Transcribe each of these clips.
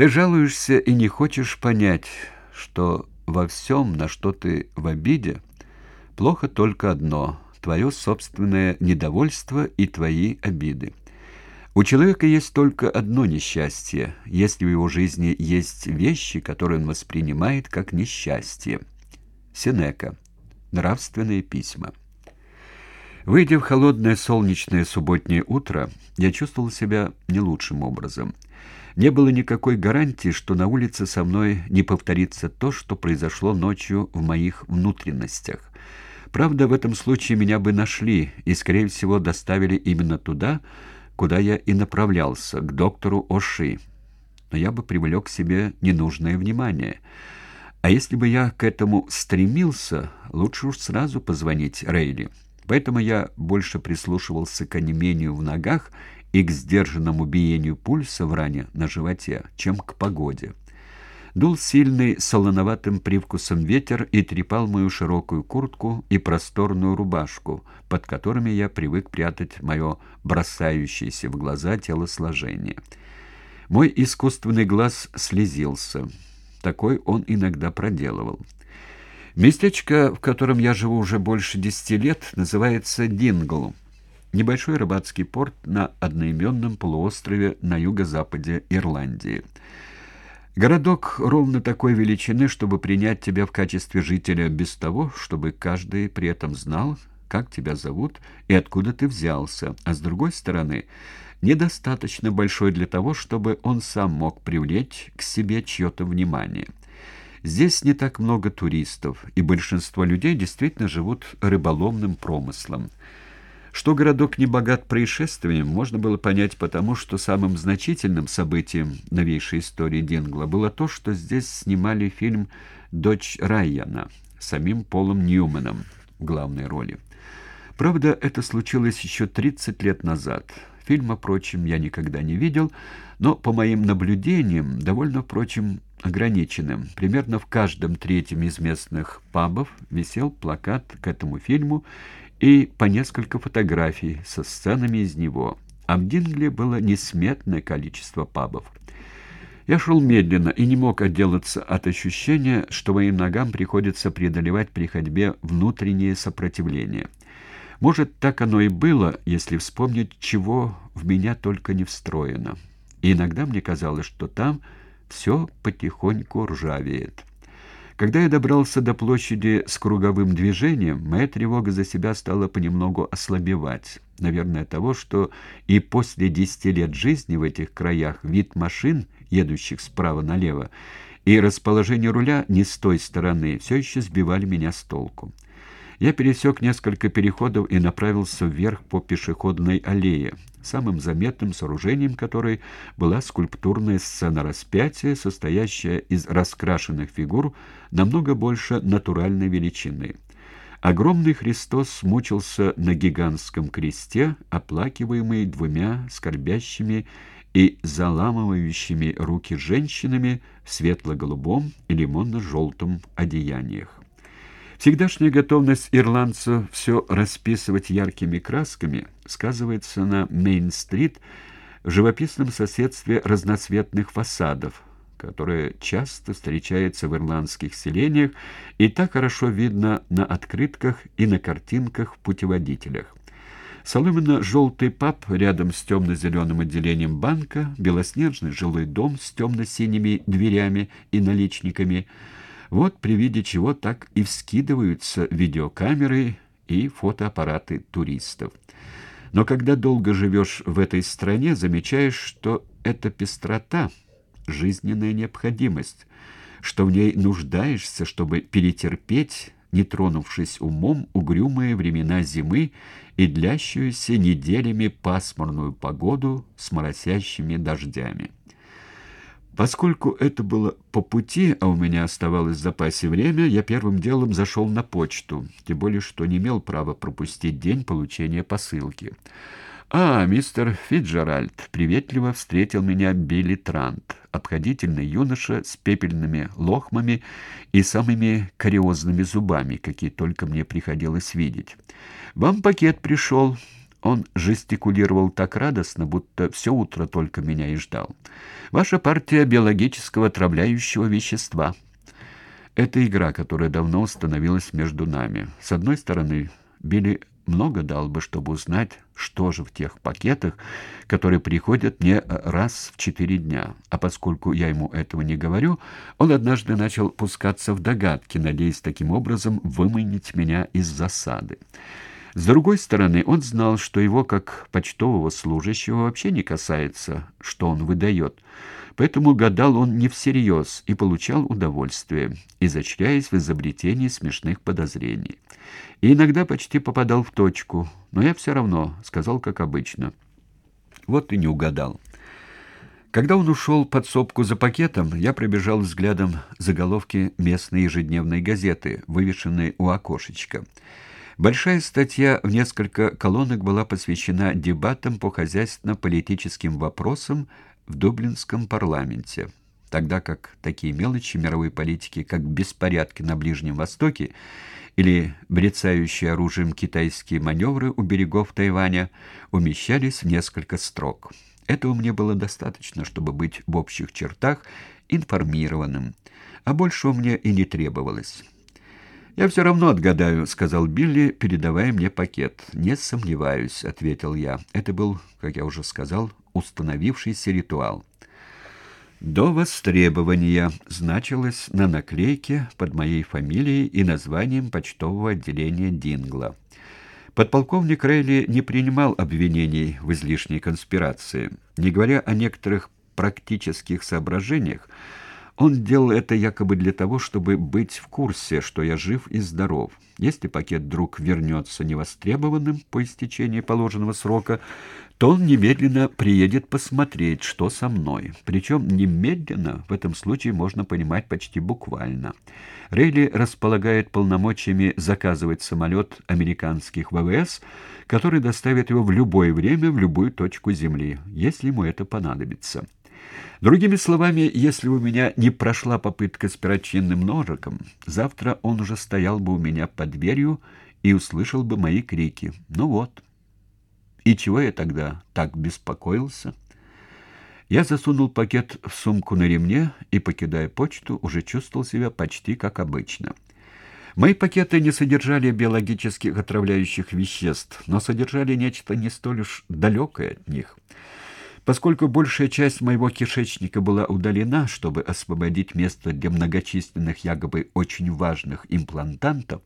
Ты жалуешься и не хочешь понять, что во всем, на что ты в обиде, плохо только одно — твое собственное недовольство и твои обиды. У человека есть только одно несчастье, если в его жизни есть вещи, которые он воспринимает как несчастье. Сенека. Нравственные письма. Выйдя в холодное солнечное субботнее утро, я чувствовал себя не лучшим образом. Не было никакой гарантии, что на улице со мной не повторится то, что произошло ночью в моих внутренностях. Правда, в этом случае меня бы нашли и, скорее всего, доставили именно туда, куда я и направлялся, к доктору Оши. Но я бы привлек к себе ненужное внимание. А если бы я к этому стремился, лучше уж сразу позвонить Рейли. Поэтому я больше прислушивался к онемению в ногах и к сдержанному биению пульса в ране на животе, чем к погоде. Дул сильный солоноватым привкусом ветер и трепал мою широкую куртку и просторную рубашку, под которыми я привык прятать мое бросающееся в глаза телосложение. Мой искусственный глаз слезился. Такой он иногда проделывал. Местечко, в котором я живу уже больше десяти лет, называется Дингл. Небольшой рыбацкий порт на одноименном полуострове на юго-западе Ирландии. Городок ровно такой величины, чтобы принять тебя в качестве жителя без того, чтобы каждый при этом знал, как тебя зовут и откуда ты взялся, а с другой стороны, недостаточно большой для того, чтобы он сам мог привлечь к себе чье-то внимание. Здесь не так много туристов, и большинство людей действительно живут рыболовным промыслом. Что городок не богат происшествием, можно было понять потому, что самым значительным событием новейшей истории Дингла было то, что здесь снимали фильм «Дочь Райана» самим Полом Ньюманом в главной роли. Правда, это случилось еще 30 лет назад. Фильма, впрочем, я никогда не видел, но, по моим наблюдениям, довольно, впрочем, ограниченным. Примерно в каждом третьем из местных пабов висел плакат к этому фильму и по несколько фотографий со сценами из него. А в Дингле было несметное количество пабов. Я шел медленно и не мог отделаться от ощущения, что моим ногам приходится преодолевать при ходьбе внутреннее сопротивление. Может, так оно и было, если вспомнить, чего в меня только не встроено. И иногда мне казалось, что там все потихоньку ржавеет. Когда я добрался до площади с круговым движением, моя тревога за себя стала понемногу ослабевать. Наверное, того, что и после десяти лет жизни в этих краях вид машин, едущих справа налево, и расположение руля не с той стороны все еще сбивали меня с толку. Я пересек несколько переходов и направился вверх по пешеходной аллее, самым заметным сооружением которой была скульптурная сцена распятия, состоящая из раскрашенных фигур намного больше натуральной величины. Огромный Христос мучился на гигантском кресте, оплакиваемый двумя скорбящими и заламывающими руки женщинами в светло-голубом и лимонно-желтом одеяниях. Всегдашняя готовность ирландцев все расписывать яркими красками сказывается на Мейн-стрит в живописном соседстве разноцветных фасадов, которое часто встречается в ирландских селениях и так хорошо видно на открытках и на картинках в путеводителях. Соломенно-желтый паб рядом с темно-зеленым отделением банка, белоснежный жилой дом с темно-синими дверями и наличниками — вот при виде чего так и вскидываются видеокамеры и фотоаппараты туристов. Но когда долго живешь в этой стране, замечаешь, что эта пестрота — жизненная необходимость, что в ней нуждаешься, чтобы перетерпеть, не тронувшись умом, угрюмые времена зимы и длящуюся неделями пасмурную погоду с моросящими дождями. Поскольку это было по пути, а у меня оставалось в запасе время, я первым делом зашел на почту, тем более что не имел права пропустить день получения посылки. «А, мистер Фиджеральд!» — приветливо встретил меня Билли Трант, обходительный юноша с пепельными лохмами и самыми кариозными зубами, какие только мне приходилось видеть. «Вам пакет пришел. Он жестикулировал так радостно, будто все утро только меня и ждал. «Ваша партия биологического отравляющего вещества». Это игра, которая давно установилась между нами. С одной стороны, Билли много дал бы, чтобы узнать, что же в тех пакетах, которые приходят мне раз в четыре дня. А поскольку я ему этого не говорю, он однажды начал пускаться в догадки, надеясь таким образом выманить меня из засады. С другой стороны, он знал, что его, как почтового служащего, вообще не касается, что он выдает. Поэтому гадал он не всерьез и получал удовольствие, изощряясь в изобретении смешных подозрений. И иногда почти попадал в точку, но я все равно сказал, как обычно. Вот и не угадал. Когда он ушел под сопку за пакетом, я пробежал взглядом заголовки местной ежедневной газеты, вывешенной у окошечка. Большая статья в несколько колонок была посвящена дебатам по хозяйственно-политическим вопросам в Дублинском парламенте, тогда как такие мелочи мировой политики, как беспорядки на Ближнем Востоке или брецающие оружием китайские маневры у берегов Тайваня, умещались в несколько строк. Этого мне было достаточно, чтобы быть в общих чертах информированным, а большего мне и не требовалось. «Я все равно отгадаю», — сказал Билли, передавая мне пакет. «Не сомневаюсь», — ответил я. Это был, как я уже сказал, установившийся ритуал. «До востребования» значилось на наклейке под моей фамилией и названием почтового отделения Дингла. Подполковник Рейли не принимал обвинений в излишней конспирации. Не говоря о некоторых практических соображениях, он делал это якобы для того, чтобы быть в курсе, что я жив и здоров. Если пакет вдруг вернется невостребованным по истечении положенного срока, то он немедленно приедет посмотреть, что со мной. Причем немедленно в этом случае можно понимать почти буквально. Рейли располагает полномочиями заказывать самолет американских ВВС, который доставит его в любое время в любую точку Земли, если ему это понадобится. Другими словами, если у меня не прошла попытка с перочинным ножиком, завтра он уже стоял бы у меня под дверью и услышал бы мои крики. Ну вот. И чего я тогда так беспокоился? Я засунул пакет в сумку на ремне и, покидая почту, уже чувствовал себя почти как обычно. Мои пакеты не содержали биологических отравляющих веществ, но содержали нечто не столь уж далекое от них — Поскольку большая часть моего кишечника была удалена, чтобы освободить место для многочисленных якобы очень важных имплантантов,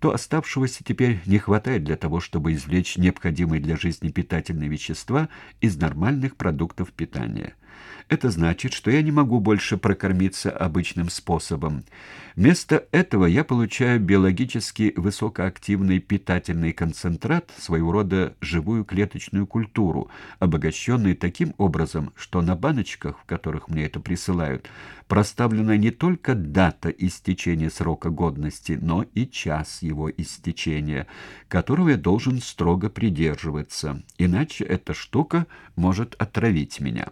то оставшегося теперь не хватает для того, чтобы извлечь необходимые для жизни питательные вещества из нормальных продуктов питания. Это значит, что я не могу больше прокормиться обычным способом. Вместо этого я получаю биологически высокоактивный питательный концентрат, своего рода живую клеточную культуру, обогащенный таким образом, что на баночках, в которых мне это присылают, проставлена не только дата истечения срока годности, но и час его истечения, которого я должен строго придерживаться, иначе эта штука может отравить меня.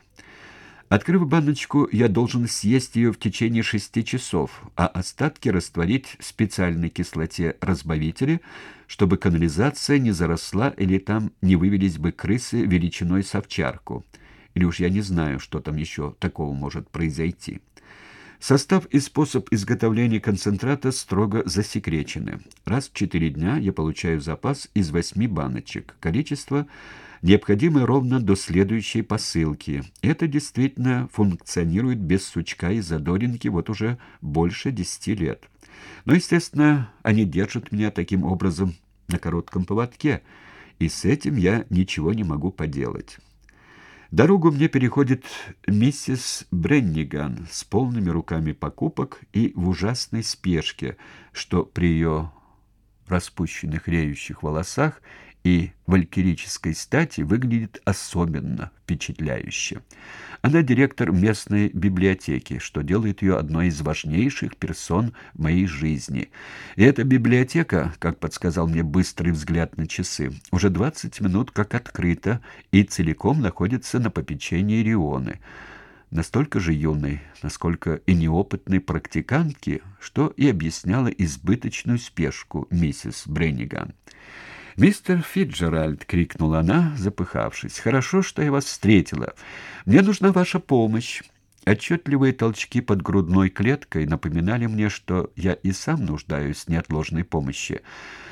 Открыв баночку, я должен съесть ее в течение шести часов, а остатки растворить в специальной кислоте разбавителя, чтобы канализация не заросла или там не вывелись бы крысы величиной с овчарку. Или уж я не знаю, что там еще такого может произойти. Состав и способ изготовления концентрата строго засекречены. Раз в четыре дня я получаю запас из восьми баночек. Количество необходимы ровно до следующей посылки. Это действительно функционирует без сучка и задоринки вот уже больше десяти лет. Но, естественно, они держат меня таким образом на коротком поводке, и с этим я ничего не могу поделать. Дорогу мне переходит миссис Бренниган с полными руками покупок и в ужасной спешке, что при ее распущенных реющих волосах и валькирической стати выглядит особенно впечатляюще. Она директор местной библиотеки, что делает ее одной из важнейших персон в моей жизни. И эта библиотека, как подсказал мне быстрый взгляд на часы, уже 20 минут как открыта и целиком находится на попечении Рионы настолько же юной, насколько и неопытной практикантки, что и объясняло избыточную спешку миссис Бренниган. «Мистер Фиджеральд!» — крикнула она, запыхавшись. «Хорошо, что я вас встретила. Мне нужна ваша помощь». Отчетливые толчки под грудной клеткой напоминали мне, что я и сам нуждаюсь в неотложной помощи.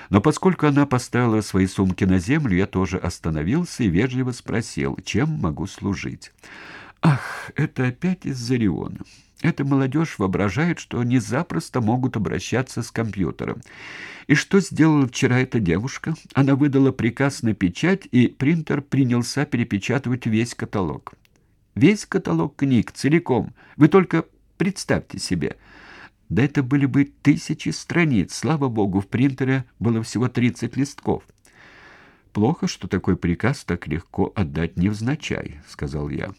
Но поскольку она поставила свои сумки на землю, я тоже остановился и вежливо спросил, чем могу служить. «Ах, это опять из-за Риона. Эта молодежь воображает, что они запросто могут обращаться с компьютером. И что сделала вчера эта девушка? Она выдала приказ на печать, и принтер принялся перепечатывать весь каталог. Весь каталог книг, целиком. Вы только представьте себе. Да это были бы тысячи страниц. Слава богу, в принтере было всего 30 листков. «Плохо, что такой приказ так легко отдать невзначай», — сказал я.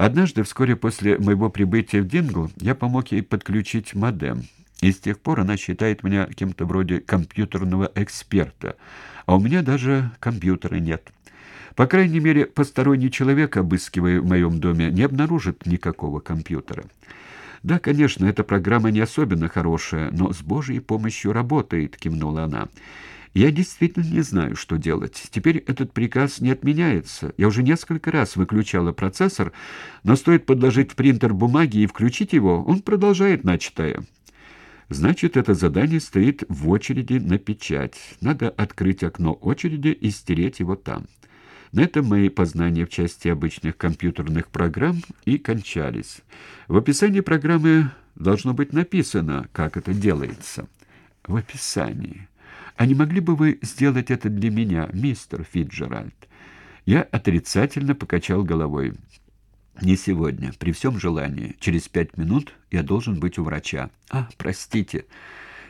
Однажды, вскоре после моего прибытия в Дингл, я помог ей подключить модем. И с тех пор она считает меня кем-то вроде компьютерного эксперта, а у меня даже компьютера нет. По крайней мере, посторонний человек, обыскивая в моем доме, не обнаружит никакого компьютера. Да, конечно, эта программа не особенно хорошая, но с Божьей помощью работает, кивнула она. Я действительно не знаю, что делать. Теперь этот приказ не отменяется. Я уже несколько раз выключала процессор, но стоит подложить в принтер бумаги и включить его, он продолжает начатое. Значит, это задание стоит в очереди на печать. Надо открыть окно очереди и стереть его там. На этом мои познания в части обычных компьютерных программ и кончались. В описании программы должно быть написано, как это делается. В описании. А не могли бы вы сделать это для меня, мистер Фитджеральд? Я отрицательно покачал головой. Не сегодня, при всем желании. Через пять минут я должен быть у врача. А, простите.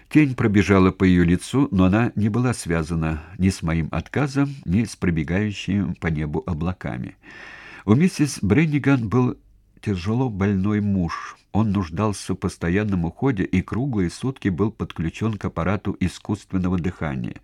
Тень пробежала по ее лицу, но она не была связана ни с моим отказом, ни с пробегающими по небу облаками. У миссис Бренниган был тяжело больной муж. Он нуждался в постоянном уходе и круглые сутки был подключен к аппарату искусственного дыхания.